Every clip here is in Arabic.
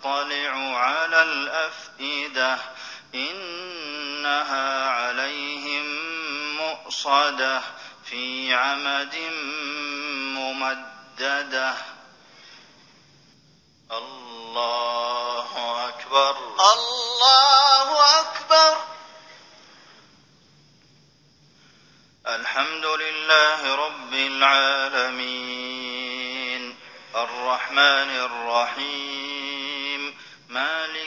تطلع على الأفئدة إنها عليهم مؤصدة في عمد ممددة. الله أكبر. الله أكبر. الحمد لله رب العالمين. الرحمن الرحيم.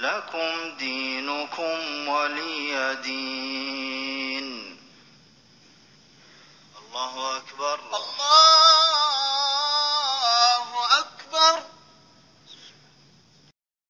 لكم دينكم ولي دين. الله أكبر